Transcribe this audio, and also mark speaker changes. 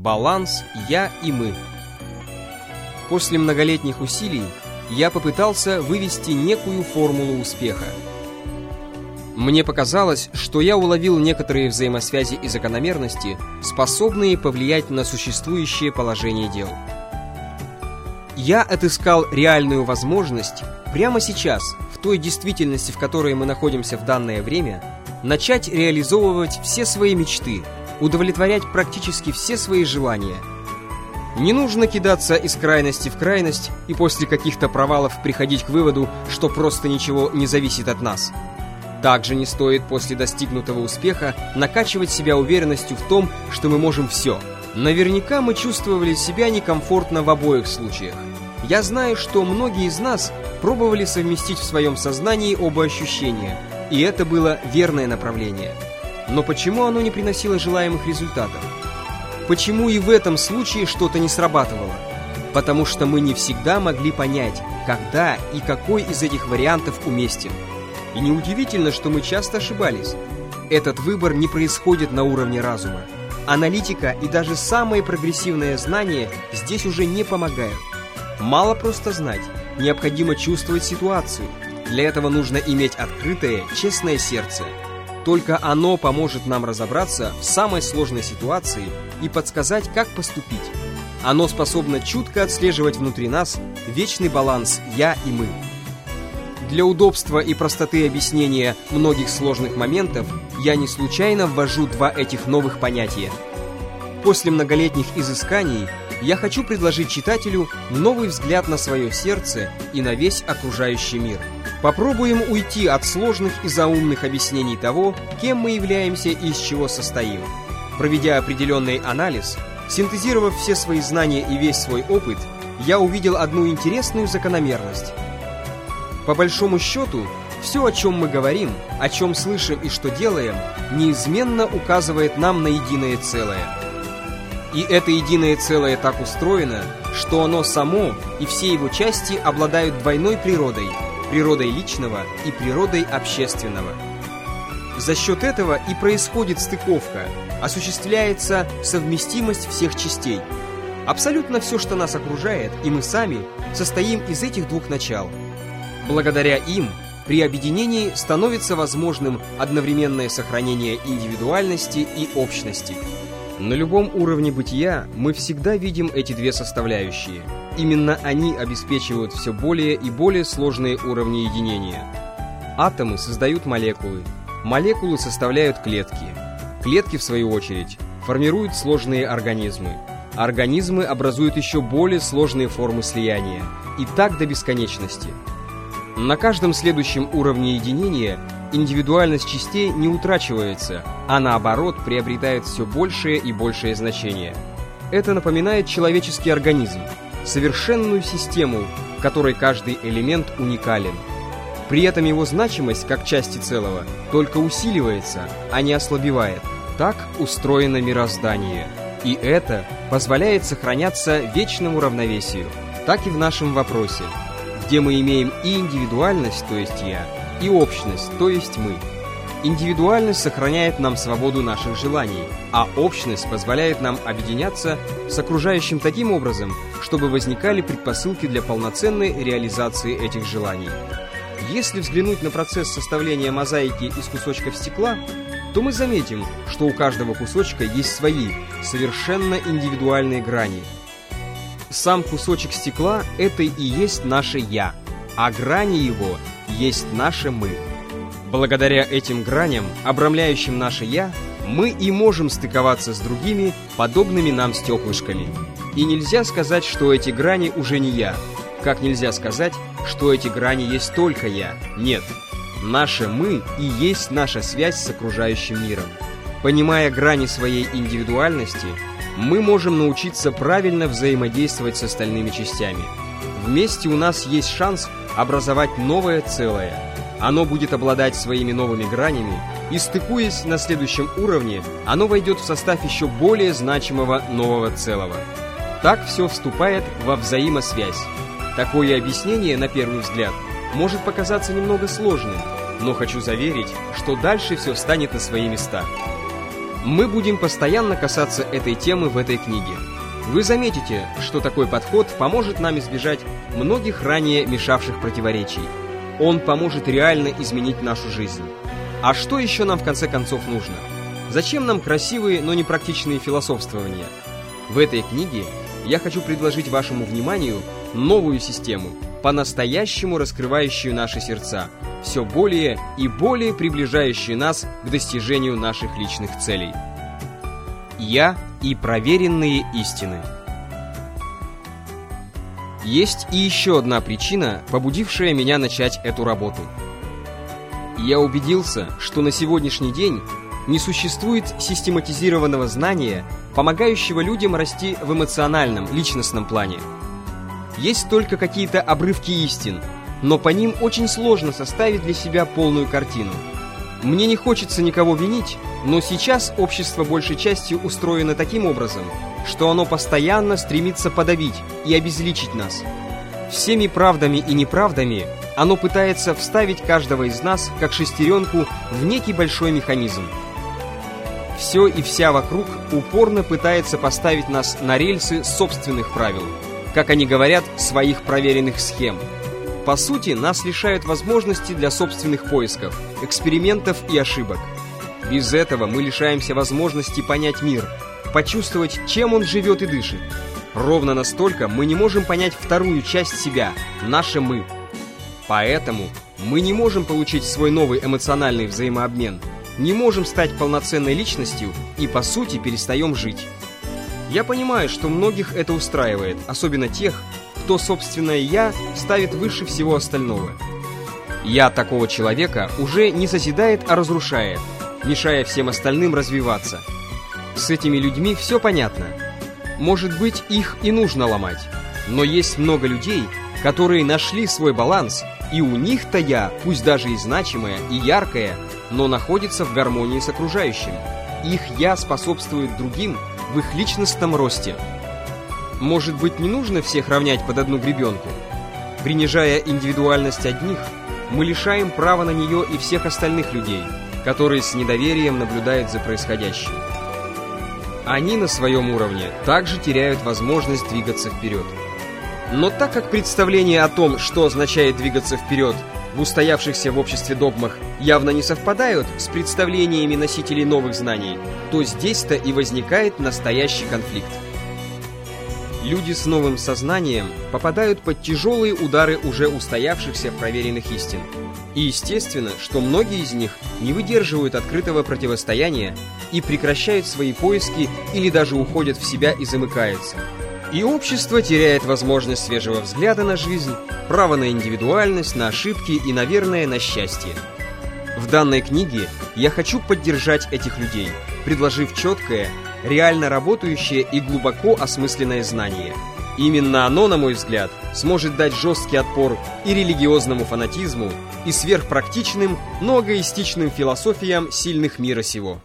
Speaker 1: Баланс «я» и «мы». После многолетних усилий я попытался вывести некую формулу успеха. Мне показалось, что я уловил некоторые взаимосвязи и закономерности, способные повлиять на существующее положение дел. Я отыскал реальную возможность прямо сейчас, в той действительности, в которой мы находимся в данное время, начать реализовывать все свои мечты, удовлетворять практически все свои желания. Не нужно кидаться из крайности в крайность и после каких-то провалов приходить к выводу, что просто ничего не зависит от нас. Также не стоит после достигнутого успеха накачивать себя уверенностью в том, что мы можем все. Наверняка мы чувствовали себя некомфортно в обоих случаях. Я знаю, что многие из нас пробовали совместить в своем сознании оба ощущения, и это было верное направление. Но почему оно не приносило желаемых результатов? Почему и в этом случае что-то не срабатывало? Потому что мы не всегда могли понять, когда и какой из этих вариантов уместен. И неудивительно, что мы часто ошибались. Этот выбор не происходит на уровне разума. Аналитика и даже самые прогрессивные знания здесь уже не помогают. Мало просто знать, необходимо чувствовать ситуацию. Для этого нужно иметь открытое, честное сердце. Только оно поможет нам разобраться в самой сложной ситуации и подсказать, как поступить. Оно способно чутко отслеживать внутри нас вечный баланс «я» и «мы». Для удобства и простоты объяснения многих сложных моментов я не случайно ввожу два этих новых понятия. После многолетних изысканий я хочу предложить читателю новый взгляд на свое сердце и на весь окружающий мир. Попробуем уйти от сложных и заумных объяснений того, кем мы являемся и из чего состоим. Проведя определенный анализ, синтезировав все свои знания и весь свой опыт, я увидел одну интересную закономерность. По большому счету, все, о чем мы говорим, о чем слышим и что делаем, неизменно указывает нам на единое целое – и это единое целое так устроено, что оно само и все его части обладают двойной природой – природой личного и природой общественного. За счет этого и происходит стыковка, осуществляется совместимость всех частей. Абсолютно все, что нас окружает, и мы сами, состоим из этих двух начал. Благодаря им при объединении становится возможным одновременное сохранение индивидуальности и общности – на любом уровне бытия мы всегда видим эти две составляющие. Именно они обеспечивают все более и более сложные уровни единения. Атомы создают молекулы, молекулы составляют клетки. Клетки, в свою очередь, формируют сложные организмы. Организмы образуют еще более сложные формы слияния. И так до бесконечности. На каждом следующем уровне единения индивидуальность частей не утрачивается, а наоборот приобретает все большее и большее значение. Это напоминает человеческий организм, совершенную систему, в которой каждый элемент уникален. При этом его значимость как части целого только усиливается, а не ослабевает. Так устроено мироздание. И это позволяет сохраняться вечному равновесию. Так и в нашем вопросе, где мы имеем и индивидуальность, то есть «я», и общность, то есть мы. Индивидуальность сохраняет нам свободу наших желаний, а общность позволяет нам объединяться с окружающим таким образом, чтобы возникали предпосылки для полноценной реализации этих желаний. Если взглянуть на процесс составления мозаики из кусочков стекла, то мы заметим, что у каждого кусочка есть свои, совершенно индивидуальные грани. Сам кусочек стекла – это и есть наше «я», а грани его есть наше «мы». Благодаря этим граням, обрамляющим наше «я», мы и можем стыковаться с другими, подобными нам стеклышками. И нельзя сказать, что эти грани уже не «я», как нельзя сказать, что эти грани есть только «я». Нет. Наше «мы» и есть наша связь с окружающим миром. Понимая грани своей индивидуальности, мы можем научиться правильно взаимодействовать с остальными частями. Вместе у нас есть шанс образовать новое целое. Оно будет обладать своими новыми гранями, и стыкуясь на следующем уровне, оно войдет в состав еще более значимого нового целого. Так все вступает во взаимосвязь. Такое объяснение, на первый взгляд, может показаться немного сложным, но хочу заверить, что дальше все встанет на свои места. Мы будем постоянно касаться этой темы в этой книге. Вы заметите, что такой подход поможет нам избежать многих ранее мешавших противоречий. Он поможет реально изменить нашу жизнь. А что еще нам в конце концов нужно? Зачем нам красивые, но непрактичные философствования? В этой книге я хочу предложить вашему вниманию новую систему, по-настоящему раскрывающую наши сердца, все более и более приближающую нас к достижению наших личных целей. Я и проверенные истины. Есть и еще одна причина, побудившая меня начать эту работу. Я убедился, что на сегодняшний день не существует систематизированного знания, помогающего людям расти в эмоциональном, личностном плане. Есть только какие-то обрывки истин, но по ним очень сложно составить для себя полную картину. Мне не хочется никого винить, но сейчас общество большей частью устроено таким образом, что оно постоянно стремится подавить и обезличить нас. Всеми правдами и неправдами оно пытается вставить каждого из нас, как шестеренку, в некий большой механизм. Все и вся вокруг упорно пытается поставить нас на рельсы собственных правил, как они говорят, своих проверенных схем. По сути, нас лишают возможности для собственных поисков, экспериментов и ошибок. Без этого мы лишаемся возможности понять мир, почувствовать, чем он живет и дышит. Ровно настолько мы не можем понять вторую часть себя, наше «мы». Поэтому мы не можем получить свой новый эмоциональный взаимообмен – не можем стать полноценной личностью и, по сути, перестаем жить. Я понимаю, что многих это устраивает, особенно тех, кто собственное «я» ставит выше всего остального. «Я» такого человека уже не созидает, а разрушает, мешая всем остальным развиваться. С этими людьми все понятно. Может быть, их и нужно ломать. Но есть много людей, которые нашли свой баланс, и у них-то «я», пусть даже и значимое, и яркое, но находится в гармонии с окружающим. Их «я» способствует другим в их личностном росте. Может быть, не нужно всех равнять под одну гребенку? Принижая индивидуальность одних, мы лишаем права на нее и всех остальных людей, которые с недоверием наблюдают за происходящим. Они на своем уровне также теряют возможность двигаться вперед. Но так как представление о том, что означает двигаться вперед, в устоявшихся в обществе догмах явно не совпадают с представлениями носителей новых знаний, то здесь-то и возникает настоящий конфликт. Люди с новым сознанием попадают под тяжелые удары уже устоявшихся проверенных истин. И естественно, что многие из них не выдерживают открытого противостояния и прекращают свои поиски или даже уходят в себя и замыкаются – и общество теряет возможность свежего взгляда на жизнь, право на индивидуальность, на ошибки и, наверное, на счастье. В данной книге я хочу поддержать этих людей, предложив четкое, реально работающее и глубоко осмысленное знание. Именно оно, на мой взгляд, сможет дать жесткий отпор и религиозному фанатизму, и сверхпрактичным, но эгоистичным философиям сильных мира сего.